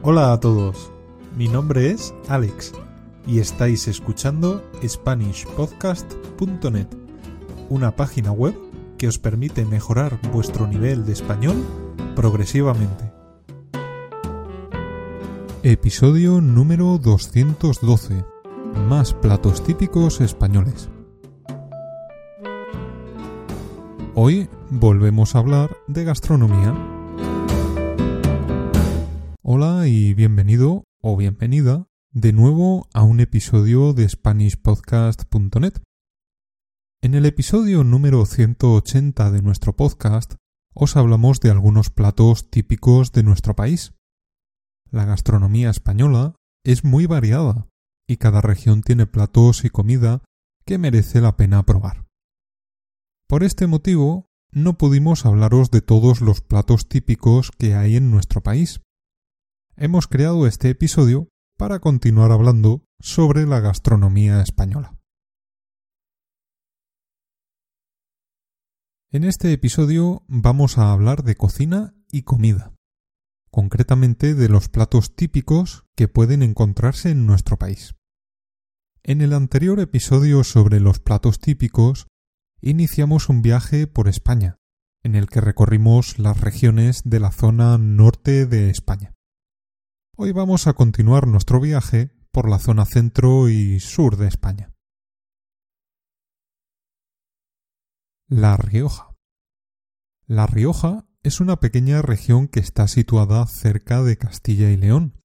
Hola a todos, mi nombre es Alex y estáis escuchando SpanishPodcast.net, una página web que os permite mejorar vuestro nivel de español progresivamente. Episodio número 212. Más platos típicos españoles. Hoy volvemos a hablar de gastronomía. Hola y bienvenido o bienvenida de nuevo a un episodio de SpanishPodcast.net. En el episodio número 180 de nuestro podcast os hablamos de algunos platos típicos de nuestro país. La gastronomía española es muy variada y cada región tiene platos y comida que merece la pena probar. Por este motivo, no pudimos hablaros de todos los platos típicos que hay en nuestro país. Hemos creado este episodio para continuar hablando sobre la gastronomía española. En este episodio vamos a hablar de cocina y comida, concretamente de los platos típicos que pueden encontrarse en nuestro país. En el anterior episodio sobre los platos típicos iniciamos un viaje por España, en el que recorrimos las regiones de la zona norte de España. Hoy vamos a continuar nuestro viaje por la zona centro y sur de España. La Rioja. La Rioja es una pequeña región que está situada cerca de Castilla y León.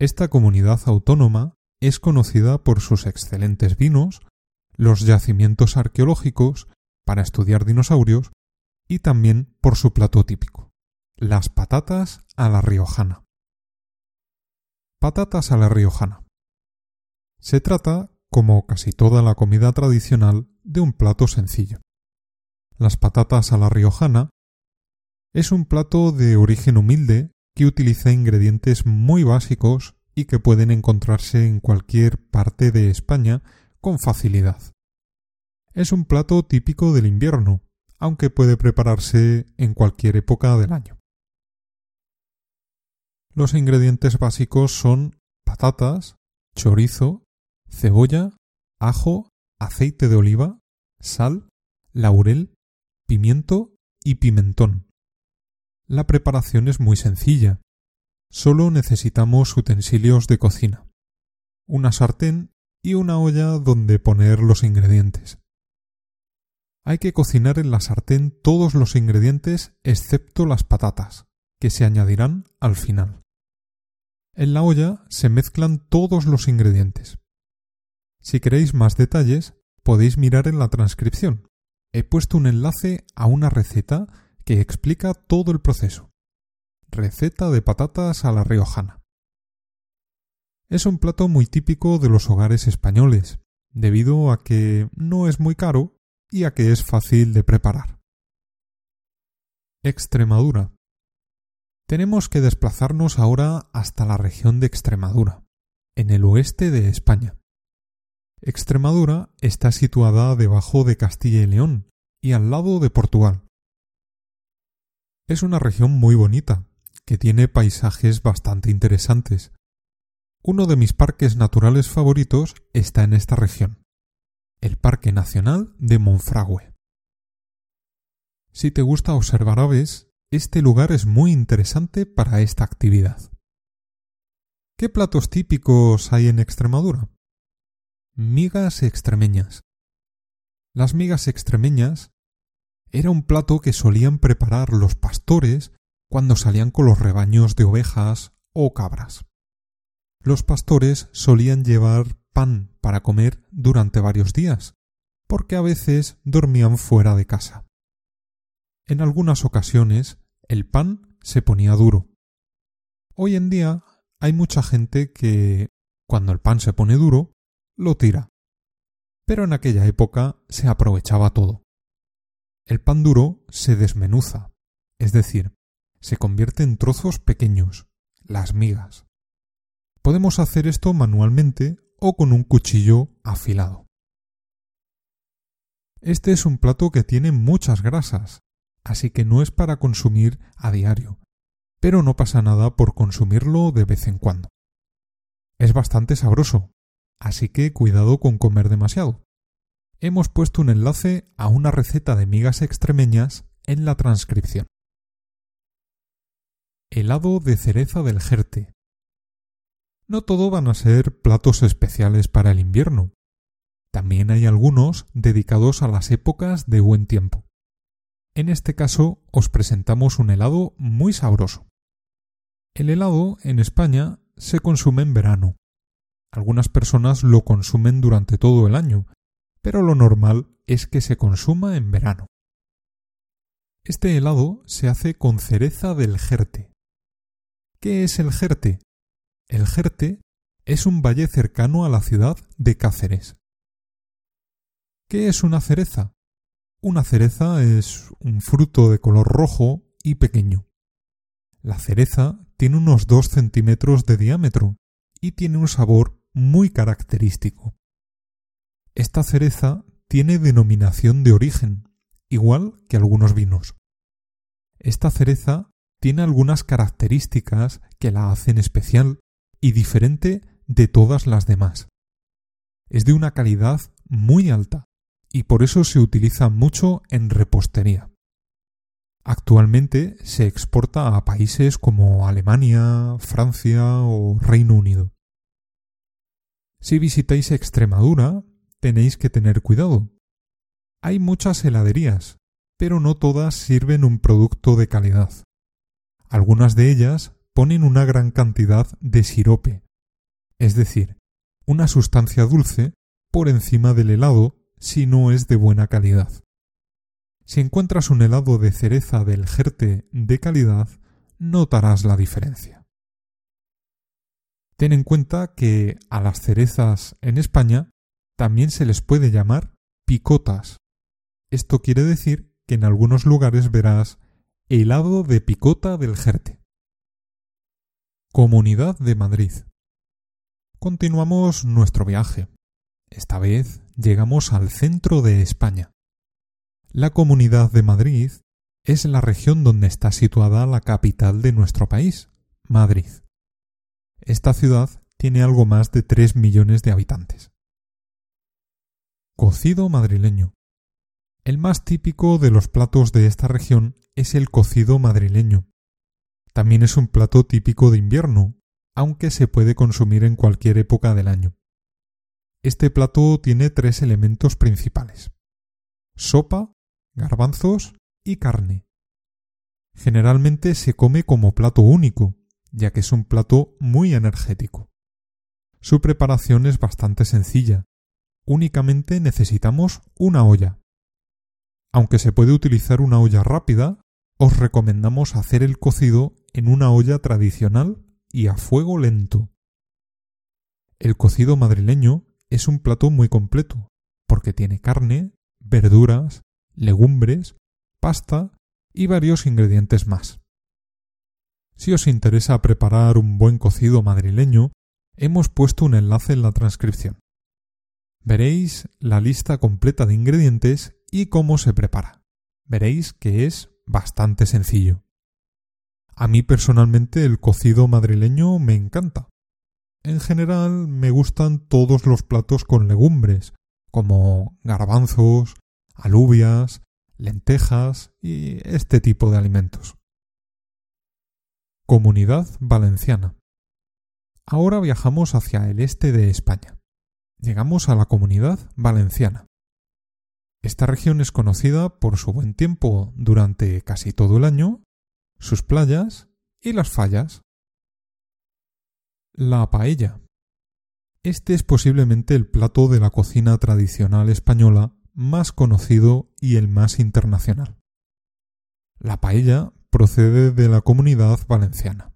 Esta comunidad autónoma es conocida por sus excelentes vinos, los yacimientos arqueológicos para estudiar dinosaurios y también por su plato típico, las patatas a la riojana. Patatas a la riojana. Se trata, como casi toda la comida tradicional, de un plato sencillo. Las patatas a la riojana es un plato de origen humilde que utiliza ingredientes muy básicos y que pueden encontrarse en cualquier parte de España con facilidad. Es un plato típico del invierno, aunque puede prepararse en cualquier época del año. Los ingredientes básicos son patatas, chorizo, cebolla, ajo, aceite de oliva, sal, laurel, pimiento y pimentón. La preparación es muy sencilla. Solo necesitamos utensilios de cocina, una sartén y una olla donde poner los ingredientes. Hay que cocinar en la sartén todos los ingredientes excepto las patatas, que se añadirán al final. En la olla se mezclan todos los ingredientes. Si queréis más detalles, podéis mirar en la transcripción. He puesto un enlace a una receta que explica todo el proceso. Receta de patatas a la riojana. Es un plato muy típico de los hogares españoles, debido a que no es muy caro y a que es fácil de preparar. Extremadura. Tenemos que desplazarnos ahora hasta la región de Extremadura, en el oeste de España. Extremadura está situada debajo de Castilla y León y al lado de Portugal. Es una región muy bonita, que tiene paisajes bastante interesantes. Uno de mis parques naturales favoritos está en esta región, el Parque Nacional de Monfragüe. Si te gusta observar aves, este lugar es muy interesante para esta actividad. ¿Qué platos típicos hay en Extremadura? Migas extremeñas. Las migas extremeñas era un plato que solían preparar los pastores cuando salían con los rebaños de ovejas o cabras. Los pastores solían llevar pan para comer durante varios días, porque a veces dormían fuera de casa. En algunas ocasiones el pan se ponía duro. Hoy en día hay mucha gente que, cuando el pan se pone duro, lo tira. Pero en aquella época se aprovechaba todo. El pan duro se desmenuza, es decir, se convierte en trozos pequeños, las migas. Podemos hacer esto manualmente o con un cuchillo afilado. Este es un plato que tiene muchas grasas, así que no es para consumir a diario, pero no pasa nada por consumirlo de vez en cuando. Es bastante sabroso, así que cuidado con comer demasiado. Hemos puesto un enlace a una receta de migas extremeñas en la transcripción. Helado de cereza del Jerte. No todo van a ser platos especiales para el invierno. También hay algunos dedicados a las épocas de buen tiempo. En este caso os presentamos un helado muy sabroso. El helado en España se consume en verano. Algunas personas lo consumen durante todo el año, pero lo normal es que se consuma en verano. Este helado se hace con cereza del Jerte. ¿Qué es el Jerte? El Jerte es un valle cercano a la ciudad de Cáceres. ¿Qué es una cereza? Una cereza es un fruto de color rojo y pequeño. La cereza tiene unos 2 centímetros de diámetro y tiene un sabor muy característico. Esta cereza tiene denominación de origen, igual que algunos vinos. Esta cereza tiene algunas características que la hacen especial y diferente de todas las demás. Es de una calidad muy alta y por eso se utiliza mucho en repostería. Actualmente se exporta a países como Alemania, Francia o Reino Unido. Si visitáis Extremadura, tenéis que tener cuidado. Hay muchas heladerías, pero no todas sirven un producto de calidad. Algunas de ellas ponen una gran cantidad de sirope, es decir, una sustancia dulce por encima del helado si no es de buena calidad. Si encuentras un helado de cereza del Jerte de calidad, notarás la diferencia. Ten en cuenta que a las cerezas en España también se les puede llamar picotas. Esto quiere decir que en algunos lugares verás helado de picota del Jerte. Comunidad de Madrid. Continuamos nuestro viaje. Esta vez llegamos al centro de España. La Comunidad de Madrid es la región donde está situada la capital de nuestro país, Madrid. Esta ciudad tiene algo más de tres millones de habitantes. Cocido madrileño. El más típico de los platos de esta región es el cocido madrileño. También es un plato típico de invierno, aunque se puede consumir en cualquier época del año. Este plato tiene tres elementos principales. Sopa, garbanzos y carne. Generalmente se come como plato único, ya que es un plato muy energético. Su preparación es bastante sencilla, únicamente necesitamos una olla. Aunque se puede utilizar una olla rápida, os recomendamos hacer el cocido en una olla tradicional y a fuego lento. El cocido madrileño es un plato muy completo, porque tiene carne, verduras, legumbres, pasta y varios ingredientes más. Si os interesa preparar un buen cocido madrileño, hemos puesto un enlace en la transcripción veréis la lista completa de ingredientes y cómo se prepara. Veréis que es bastante sencillo. A mí personalmente el cocido madrileño me encanta. En general me gustan todos los platos con legumbres, como garbanzos, alubias, lentejas y este tipo de alimentos. Comunidad Valenciana. Ahora viajamos hacia el este de España llegamos a la comunidad valenciana. Esta región es conocida por su buen tiempo durante casi todo el año, sus playas y las fallas. La paella. Este es posiblemente el plato de la cocina tradicional española más conocido y el más internacional. La paella procede de la comunidad valenciana.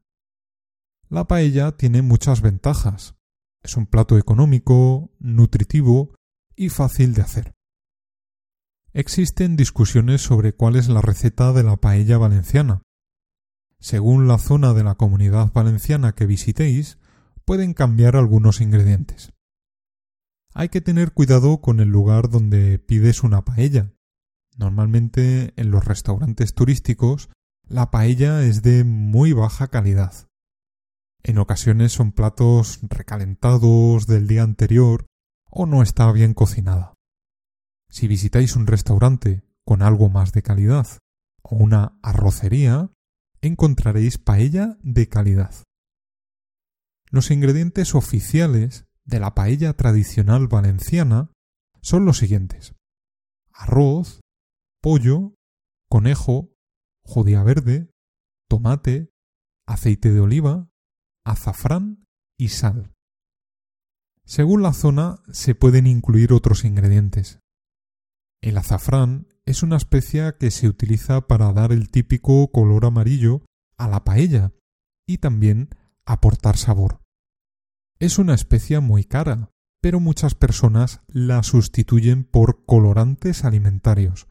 La paella tiene muchas ventajas, es un plato económico, nutritivo y fácil de hacer. Existen discusiones sobre cuál es la receta de la paella valenciana. Según la zona de la comunidad valenciana que visitéis, pueden cambiar algunos ingredientes. Hay que tener cuidado con el lugar donde pides una paella. Normalmente en los restaurantes turísticos la paella es de muy baja calidad. En ocasiones son platos recalentados del día anterior o no está bien cocinada. Si visitáis un restaurante con algo más de calidad o una arrocería, encontraréis paella de calidad. Los ingredientes oficiales de la paella tradicional valenciana son los siguientes. Arroz, pollo, conejo, judía verde, tomate, aceite de oliva, azafrán y sal. Según la zona se pueden incluir otros ingredientes. El azafrán es una especia que se utiliza para dar el típico color amarillo a la paella y también aportar sabor. Es una especia muy cara, pero muchas personas la sustituyen por colorantes alimentarios.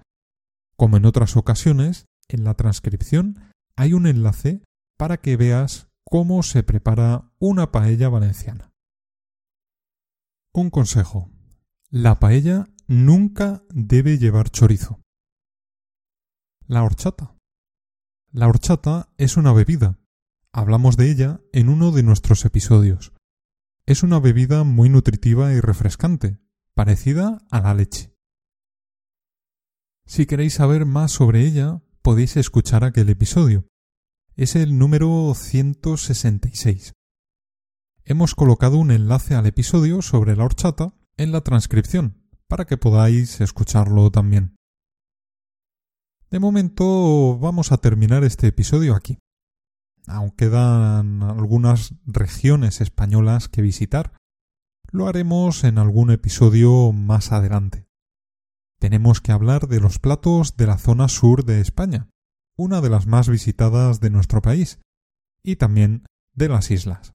Como en otras ocasiones, en la transcripción hay un enlace para que veas cómo se prepara una paella valenciana. Un consejo. La paella nunca debe llevar chorizo. La horchata. La horchata es una bebida. Hablamos de ella en uno de nuestros episodios. Es una bebida muy nutritiva y refrescante, parecida a la leche. Si queréis saber más sobre ella, podéis escuchar aquel episodio. Es el número 166. Hemos colocado un enlace al episodio sobre la horchata en la transcripción para que podáis escucharlo también. De momento vamos a terminar este episodio aquí. Aún quedan algunas regiones españolas que visitar. Lo haremos en algún episodio más adelante. Tenemos que hablar de los platos de la zona sur de España, una de las más visitadas de nuestro país, y también de las islas.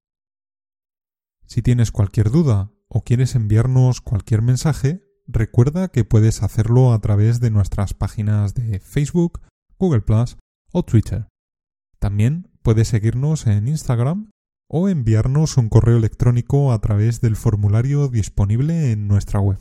Si tienes cualquier duda o quieres enviarnos cualquier mensaje, recuerda que puedes hacerlo a través de nuestras páginas de Facebook, Google o Twitter. También puedes seguirnos en Instagram o enviarnos un correo electrónico a través del formulario disponible en nuestra web.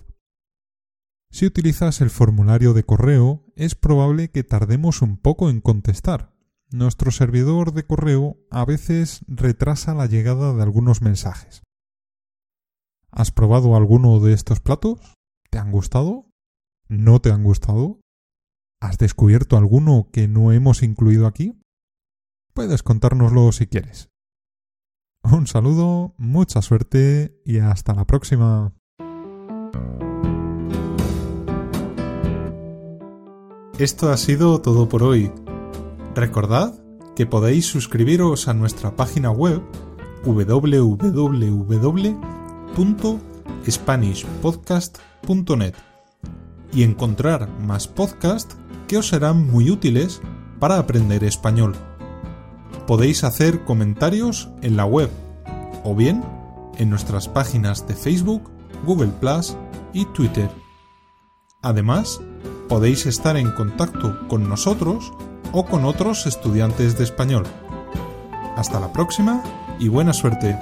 Si utilizas el formulario de correo, es probable que tardemos un poco en contestar. Nuestro servidor de correo a veces retrasa la llegada de algunos mensajes. ¿Has probado alguno de estos platos? ¿Te han gustado? ¿No te han gustado? ¿Has descubierto alguno que no hemos incluido aquí? Puedes contárnoslo si quieres. Un saludo, mucha suerte y hasta la próxima. Esto ha sido todo por hoy. Recordad que podéis suscribiros a nuestra página web www.spanishpodcast.com y encontrar más podcasts que os serán muy útiles para aprender español. Podéis hacer comentarios en la web o bien en nuestras páginas de Facebook, Google Plus y Twitter. Además, podéis estar en contacto con nosotros o con otros estudiantes de español. Hasta la próxima y buena suerte.